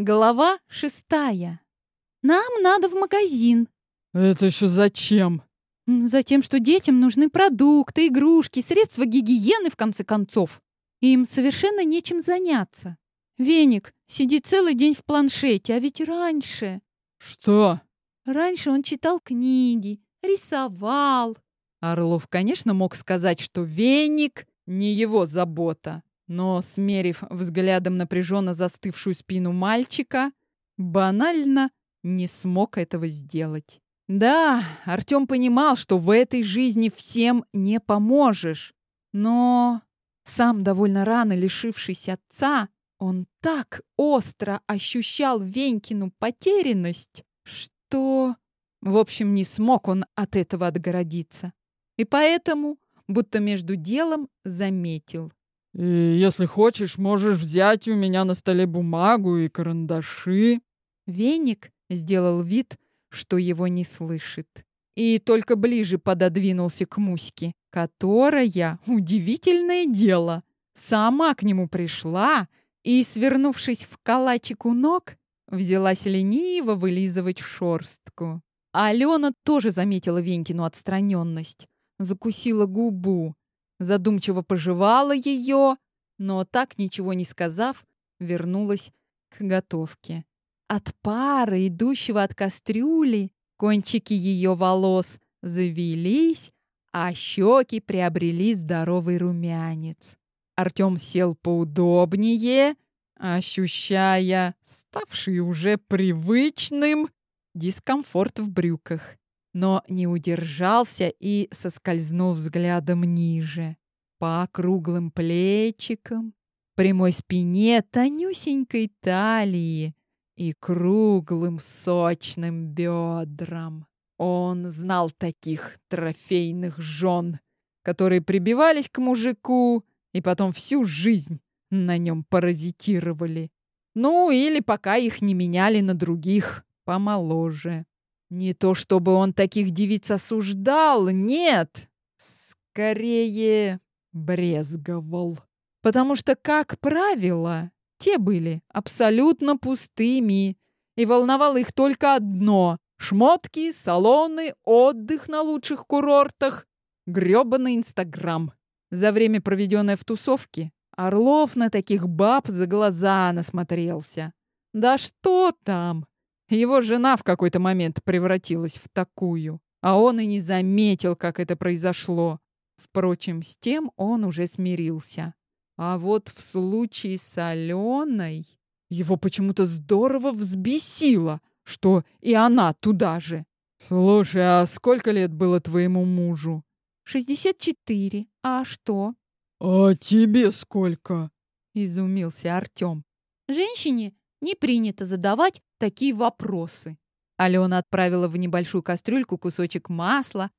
Глава шестая. Нам надо в магазин. Это еще зачем? Затем, что детям нужны продукты, игрушки, средства гигиены, в конце концов. Им совершенно нечем заняться. Веник сидит целый день в планшете, а ведь раньше... Что? Раньше он читал книги, рисовал. Орлов, конечно, мог сказать, что веник не его забота. Но, смерив взглядом напряженно застывшую спину мальчика, банально не смог этого сделать. Да, Артём понимал, что в этой жизни всем не поможешь. Но сам довольно рано лишившись отца, он так остро ощущал Венькину потерянность, что, в общем, не смог он от этого отгородиться. И поэтому, будто между делом, заметил. И если хочешь, можешь взять у меня на столе бумагу и карандаши. Веник сделал вид, что его не слышит. И только ближе пододвинулся к Муське, которая, удивительное дело, сама к нему пришла и, свернувшись в калачик у ног, взялась лениво вылизывать шорстку. Алена тоже заметила Венькину отстраненность, закусила губу, задумчиво пожевала ее, но так ничего не сказав, вернулась к готовке. От пара, идущего от кастрюли, кончики ее волос завелись, а щеки приобрели здоровый румянец. Артем сел поудобнее, ощущая ставший уже привычным дискомфорт в брюках но не удержался и соскользнул взглядом ниже. По округлым плечикам, прямой спине, тонюсенькой талии и круглым сочным бедрам. Он знал таких трофейных жен, которые прибивались к мужику и потом всю жизнь на нем паразитировали. Ну, или пока их не меняли на других, помоложе. Не то чтобы он таких девиц осуждал, нет. Скорее, брезговал. Потому что, как правило, те были абсолютно пустыми, и волновало их только одно — шмотки, салоны, отдых на лучших курортах, грёбаный Инстаграм. За время, проведенное в тусовке, Орлов на таких баб за глаза насмотрелся. Да что там! Его жена в какой-то момент превратилась в такую, а он и не заметил, как это произошло. Впрочем, с тем он уже смирился. А вот в случае с Аленой его почему-то здорово взбесило, что и она туда же. «Слушай, а сколько лет было твоему мужу?» «Шестьдесят четыре. А что?» «А тебе сколько?» — изумился Артем. «Женщине не принято задавать такие вопросы. Алена отправила в небольшую кастрюльку кусочек масла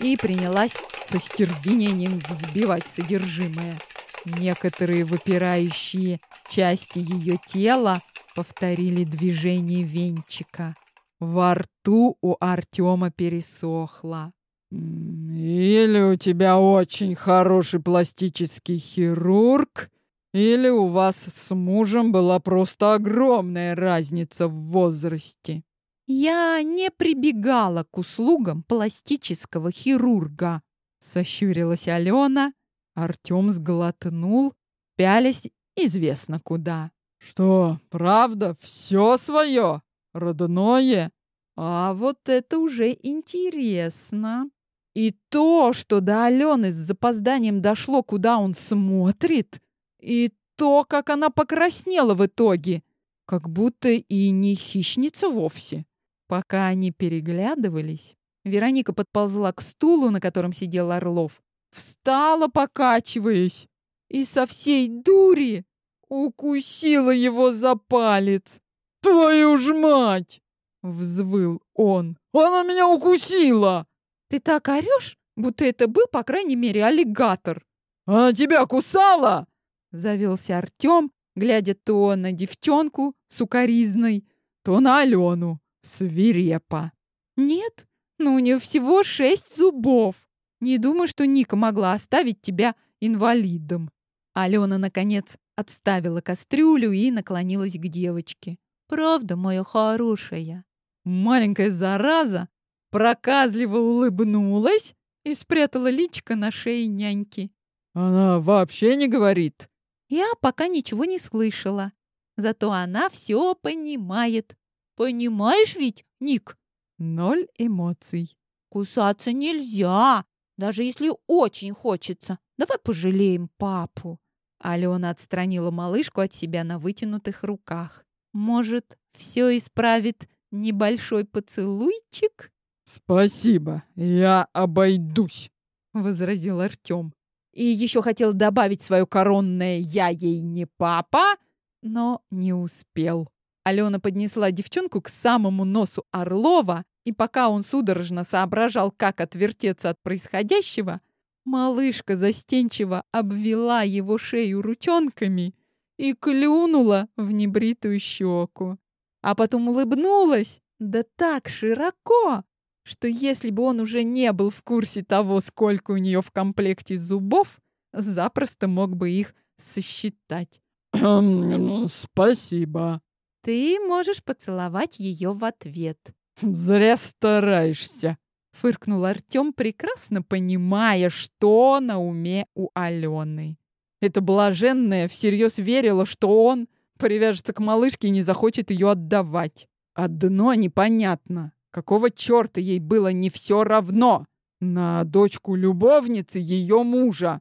и принялась со стервенением взбивать содержимое. Некоторые выпирающие части ее тела повторили движение венчика. Во рту у Артема пересохло. «Или у тебя очень хороший пластический хирург, или у вас с мужем была просто огромная разница в возрасте? Я не прибегала к услугам пластического хирурга, сощурилась Алена. Артем сглотнул, пялясь известно куда. Что, правда, все свое? Родное? А вот это уже интересно. И то, что до Алены с запозданием дошло, куда он смотрит, и то, как она покраснела в итоге, как будто и не хищница вовсе. Пока они переглядывались, Вероника подползла к стулу, на котором сидел Орлов, встала, покачиваясь, и со всей дури укусила его за палец. «Твою ж мать!» — взвыл он. «Она меня укусила!» «Ты так орешь, будто это был, по крайней мере, аллигатор!» «Она тебя кусала?» Завелся Артем, глядя то на девчонку сукаризной, то на Алену свирепо. Нет, ну у нее всего шесть зубов. Не думаю, что Ника могла оставить тебя инвалидом. Алена, наконец, отставила кастрюлю и наклонилась к девочке. «Правда, моя хорошая?» Маленькая зараза проказливо улыбнулась и спрятала личико на шее няньки. «Она вообще не говорит?» Я пока ничего не слышала. Зато она все понимает. Понимаешь ведь, Ник? Ноль эмоций. Кусаться нельзя, даже если очень хочется. Давай пожалеем папу. Алена отстранила малышку от себя на вытянутых руках. Может, все исправит небольшой поцелуйчик? Спасибо, я обойдусь, возразил Артем. И еще хотел добавить свое коронное «я ей не папа», но не успел. Алена поднесла девчонку к самому носу Орлова, и пока он судорожно соображал, как отвертеться от происходящего, малышка застенчиво обвела его шею ручонками и клюнула в небритую щеку. А потом улыбнулась, да так широко, что если бы он уже не был в курсе того, сколько у нее в комплекте зубов, запросто мог бы их сосчитать. «Спасибо». «Ты можешь поцеловать ее в ответ». «Зря стараешься», — фыркнул Артем, прекрасно понимая, что на уме у Алены. Эта блаженная всерьез верила, что он привяжется к малышке и не захочет ее отдавать. Одно непонятно. Какого черта ей было не все равно? На дочку любовницы ее мужа.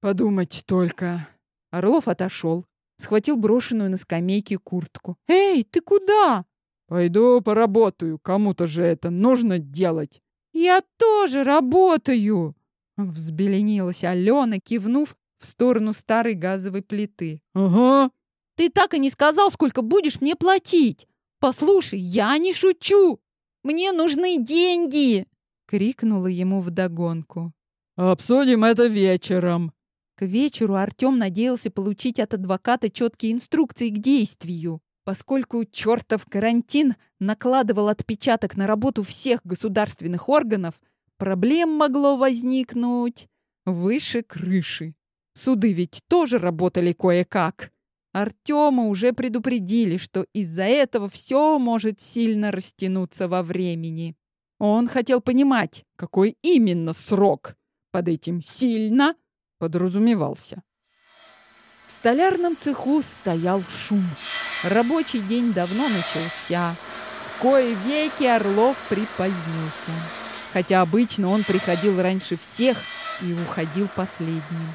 Подумать только. Орлов отошел, схватил брошенную на скамейке куртку. «Эй, ты куда?» «Пойду поработаю. Кому-то же это нужно делать». «Я тоже работаю!» Взбеленилась Алена, кивнув в сторону старой газовой плиты. «Ага». «Ты так и не сказал, сколько будешь мне платить. Послушай, я не шучу!» Мне нужны деньги!» — крикнула ему вдогонку. «Обсудим это вечером». К вечеру Артем надеялся получить от адвоката четкие инструкции к действию. Поскольку чертов карантин накладывал отпечаток на работу всех государственных органов, проблем могло возникнуть выше крыши. Суды ведь тоже работали кое-как. Артема уже предупредили, что из-за этого все может сильно растянуться во времени. Он хотел понимать, какой именно срок под этим «сильно» подразумевался. В столярном цеху стоял шум. Рабочий день давно начался. В кое веки Орлов припозднился. Хотя обычно он приходил раньше всех и уходил последним.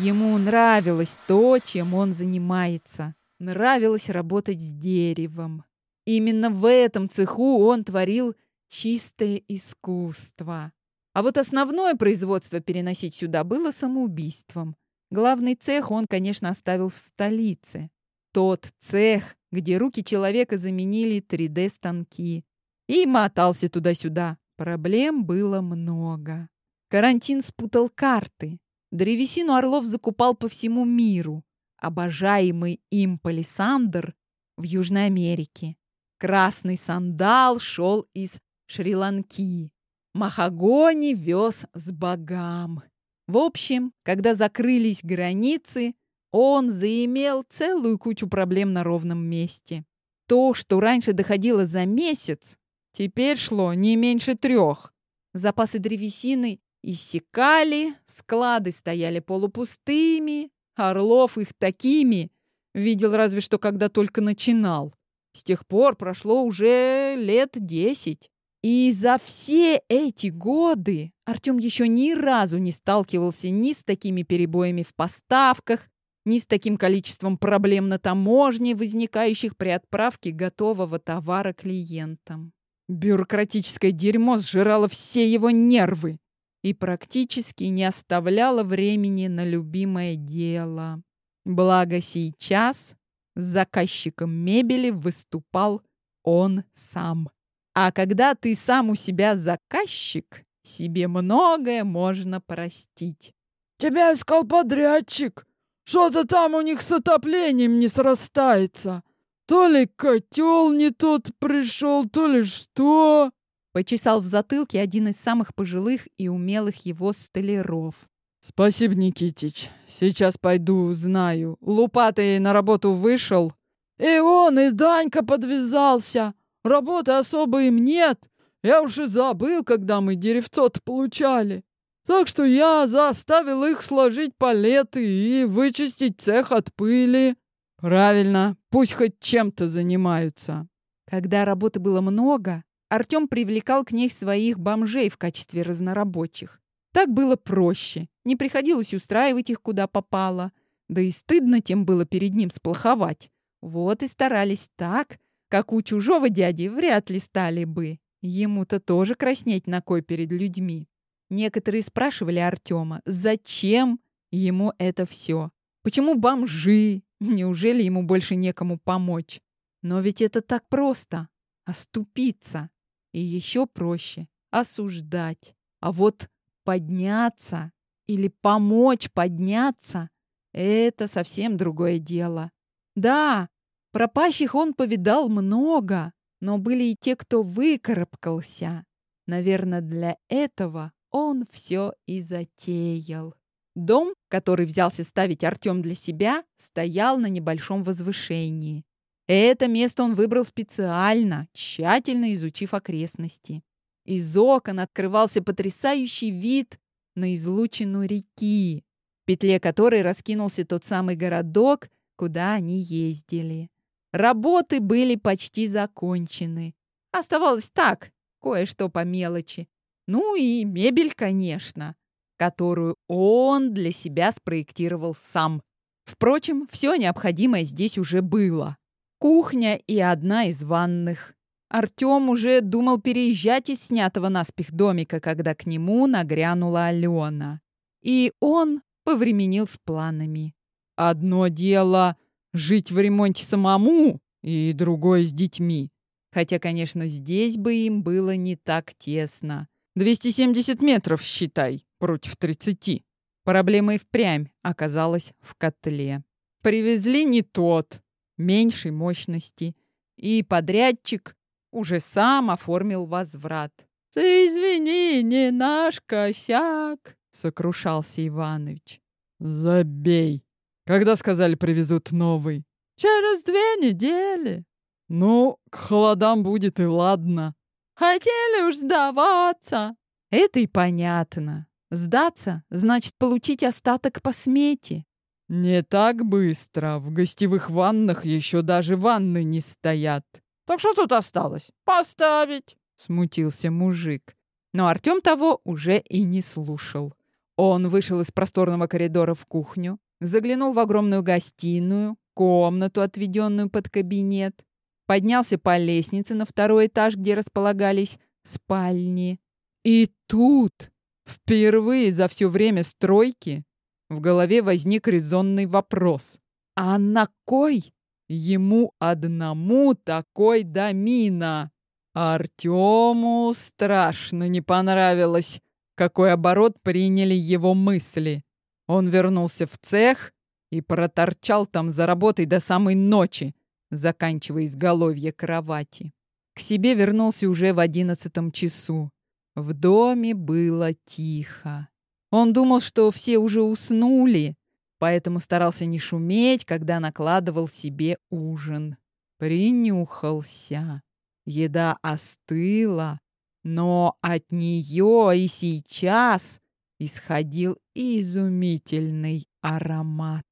Ему нравилось то, чем он занимается. Нравилось работать с деревом. Именно в этом цеху он творил чистое искусство. А вот основное производство переносить сюда было самоубийством. Главный цех он, конечно, оставил в столице. Тот цех, где руки человека заменили 3D-станки. И мотался туда-сюда. Проблем было много. Карантин спутал карты. Древесину Орлов закупал по всему миру. Обожаемый им палисандр в Южной Америке. Красный сандал шел из Шри-Ланки. Махагони вез с богам. В общем, когда закрылись границы, он заимел целую кучу проблем на ровном месте. То, что раньше доходило за месяц, теперь шло не меньше трех. Запасы древесины Иссякали, склады стояли полупустыми, Орлов их такими видел разве что когда только начинал. С тех пор прошло уже лет десять. И за все эти годы Артем еще ни разу не сталкивался ни с такими перебоями в поставках, ни с таким количеством проблем на таможне, возникающих при отправке готового товара клиентам. Бюрократическое дерьмо сжирало все его нервы и практически не оставляла времени на любимое дело. Благо сейчас с заказчиком мебели выступал он сам. А когда ты сам у себя заказчик, себе многое можно простить. «Тебя искал подрядчик. Что-то там у них с отоплением не срастается. То ли котел не тот пришел, то ли что...» Почесал в затылке один из самых пожилых и умелых его столяров. Спасибо, Никитич. Сейчас пойду узнаю. Лупатый на работу вышел. И он, и Данька подвязался. Работы особо им нет. Я уж и забыл, когда мы деревцо получали. Так что я заставил их сложить палеты и вычистить цех от пыли. Правильно, пусть хоть чем-то занимаются. Когда работы было много, Артём привлекал к ней своих бомжей в качестве разнорабочих. Так было проще, не приходилось устраивать их куда попало. Да и стыдно тем было перед ним сплоховать. Вот и старались так, как у чужого дяди вряд ли стали бы. Ему-то тоже краснеть на кой перед людьми. Некоторые спрашивали Артема, зачем ему это все? Почему бомжи? Неужели ему больше некому помочь? Но ведь это так просто. Оступиться. И еще проще. Осуждать. А вот подняться или помочь подняться — это совсем другое дело. Да, пропащих он повидал много, но были и те, кто выкарабкался. Наверное, для этого он все и затеял. Дом, который взялся ставить Артем для себя, стоял на небольшом возвышении. Это место он выбрал специально, тщательно изучив окрестности. Из окон открывался потрясающий вид на излучину реки, в петле которой раскинулся тот самый городок, куда они ездили. Работы были почти закончены. Оставалось так, кое-что по мелочи. Ну и мебель, конечно, которую он для себя спроектировал сам. Впрочем, все необходимое здесь уже было. Кухня и одна из ванных. Артем уже думал переезжать из снятого наспех домика, когда к нему нагрянула Алена. И он повременил с планами. Одно дело жить в ремонте самому, и другое с детьми. Хотя, конечно, здесь бы им было не так тесно. 270 метров, считай, против 30. Проблема и впрямь оказалась в котле. Привезли не тот, меньшей мощности. И подрядчик уже сам оформил возврат. «Ты извини, не наш косяк», — сокрушался Иванович. «Забей. Когда сказали, привезут новый?» «Через две недели». «Ну, к холодам будет и ладно». Хотели уж сдаваться. Это и понятно. Сдаться значит получить остаток по смете. Не так быстро. В гостевых ваннах еще даже ванны не стоят. Так что тут осталось? Поставить. Смутился мужик. Но Артем того уже и не слушал. Он вышел из просторного коридора в кухню, заглянул в огромную гостиную, комнату, отведенную под кабинет, поднялся по лестнице на второй этаж, где располагались спальни. И тут, впервые за все время стройки, в голове возник резонный вопрос. А на кой ему одному такой домина? Артему страшно не понравилось, какой оборот приняли его мысли. Он вернулся в цех и проторчал там за работой до самой ночи, заканчивая изголовье кровати. К себе вернулся уже в одиннадцатом часу. В доме было тихо. Он думал, что все уже уснули, поэтому старался не шуметь, когда накладывал себе ужин. Принюхался. Еда остыла, но от нее и сейчас исходил изумительный аромат.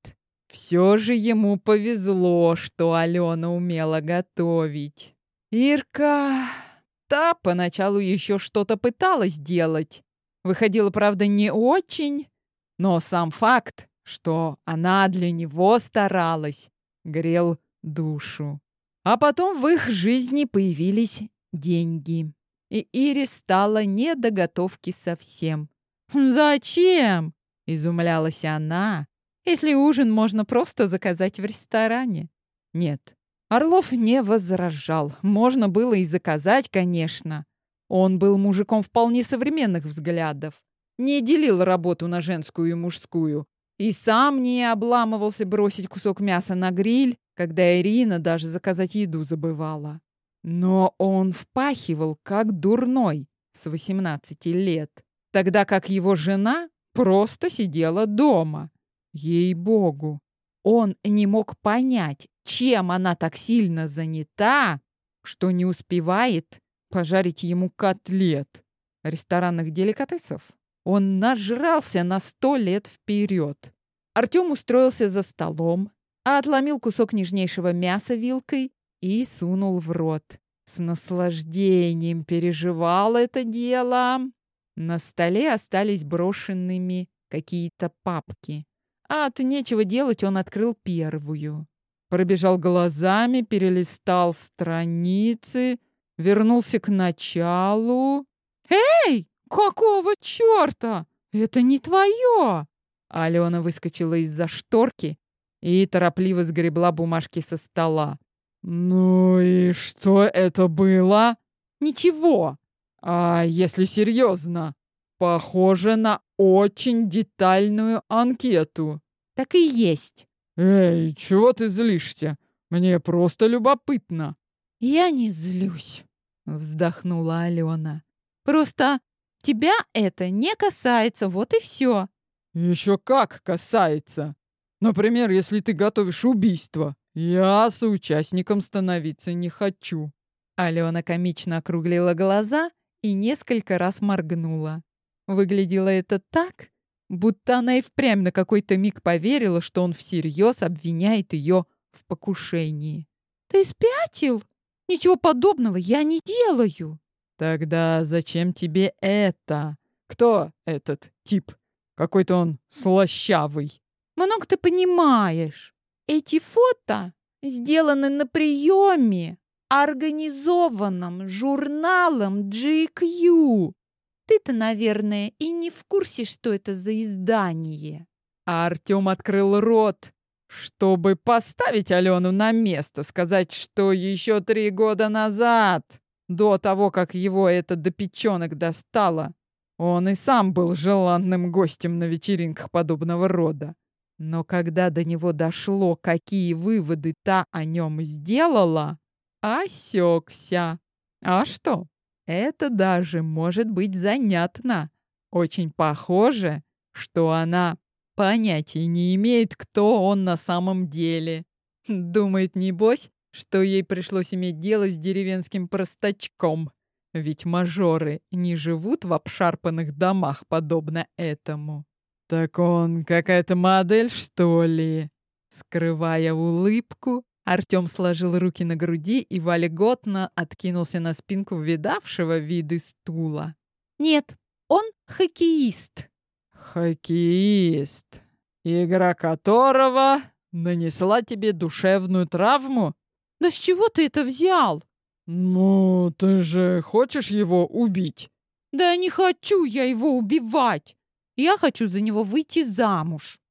Все же ему повезло, что Алена умела готовить. Ирка... Та поначалу еще что-то пыталась делать. Выходило, правда, не очень, но сам факт, что она для него старалась, грел душу. А потом в их жизни появились деньги. И Ире стала не до готовки совсем. «Зачем?» — изумлялась она, если ужин можно просто заказать в ресторане. Нет, Орлов не возражал. Можно было и заказать, конечно. Он был мужиком вполне современных взглядов. Не делил работу на женскую и мужскую. И сам не обламывался бросить кусок мяса на гриль, когда Ирина даже заказать еду забывала. Но он впахивал как дурной с 18 лет, тогда как его жена просто сидела дома. Ей-богу, он не мог понять, чем она так сильно занята, что не успевает пожарить ему котлет ресторанных деликатесов. Он нажрался на сто лет вперед. Артем устроился за столом, отломил кусок нежнейшего мяса вилкой и сунул в рот. С наслаждением переживал это дело. На столе остались брошенными какие-то папки. А от нечего делать он открыл первую. Пробежал глазами, перелистал страницы, вернулся к началу. «Эй, какого черта? Это не твое!» Алена выскочила из-за шторки и торопливо сгребла бумажки со стола. «Ну и что это было?» «Ничего. А если серьезно? Похоже на очень детальную анкету». «Так и есть». «Эй, чего ты злишься? Мне просто любопытно». «Я не злюсь», — вздохнула Алена. «Просто тебя это не касается, вот и все». «Еще как касается. Например, если ты готовишь убийство. Я соучастником становиться не хочу». Алена комично округлила глаза и несколько раз моргнула. Выглядело это так, будто она и впрямь на какой-то миг поверила, что он всерьез обвиняет ее в покушении. «Ты спятил? Ничего подобного я не делаю!» «Тогда зачем тебе это? Кто этот тип? Какой-то он слащавый!» «Много ты понимаешь. Эти фото сделаны на приеме, организованном журналом GQ. Ты-то, наверное, и не в курсе, что это за издание. А Артем открыл рот, чтобы поставить Алену на место, сказать, что еще три года назад, до того, как его это до печенок достало, он и сам был желанным гостем на вечеринках подобного рода. Но когда до него дошло, какие выводы та о нем сделала, осекся. А что? Это даже может быть занятно. Очень похоже, что она понятия не имеет, кто он на самом деле. Думает, небось, что ей пришлось иметь дело с деревенским простачком. Ведь мажоры не живут в обшарпанных домах, подобно этому. Так он какая-то модель, что ли? Скрывая улыбку, Артём сложил руки на груди и вольготно откинулся на спинку видавшего виды стула. «Нет, он хоккеист». «Хоккеист, игра которого нанесла тебе душевную травму?» «Да с чего ты это взял?» «Ну, ты же хочешь его убить?» «Да не хочу я его убивать. Я хочу за него выйти замуж».